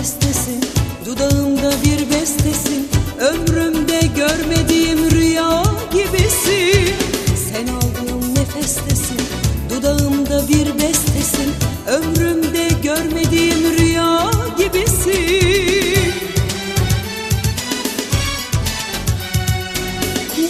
kerestesin Dudağımda bir bestesin Ömrümde görmediğim rüya gibisin Sen aldığım nefestesin Dudağımda bir bestesin Ömrümde görmediğim rüya gibisin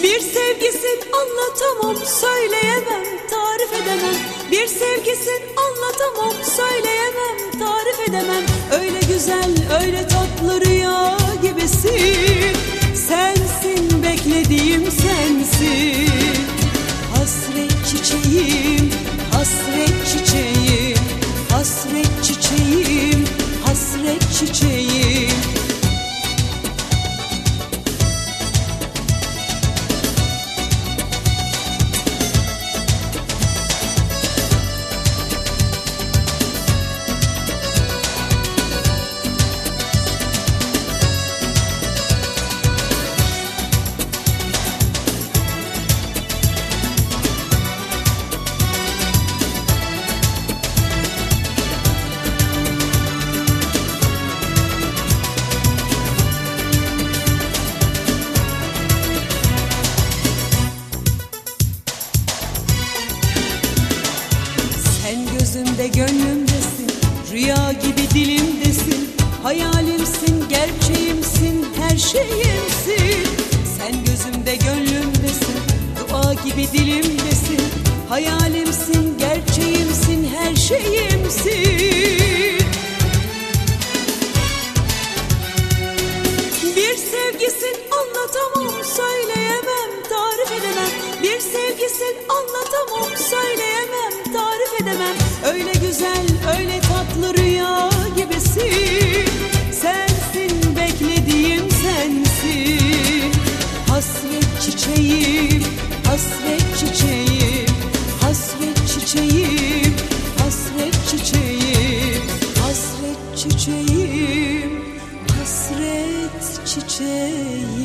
Bir sevgisin anlatamam söyleyemem tarif edemem. Bir sevgisin anlatamam söyleyemem tarif edemem. Öyle güzel öyle tatlı rüya gibisin. Sensin beklediğim sensin. Hasret çiçeğim hasret çiçeğim Hasret çiçeğim hasret çiçeğim gözümde gönlümdesin Rüya gibi dilimdesin. Hayalimsin gerçeğimsin her şeyimsin. Sen gözümde gönlümdesin Dua gibi dilimdesin. Hayalimsin gerçeğimsin her şeyimsin Öyle güzel öyle tatlı rüya gibisin. Sensin beklediğim sensin. Hasret çiçeğim hasret çiçeğim Hasret çiçeğim hasret çiçeğim Hasret çiçeğim hasret çiçeğim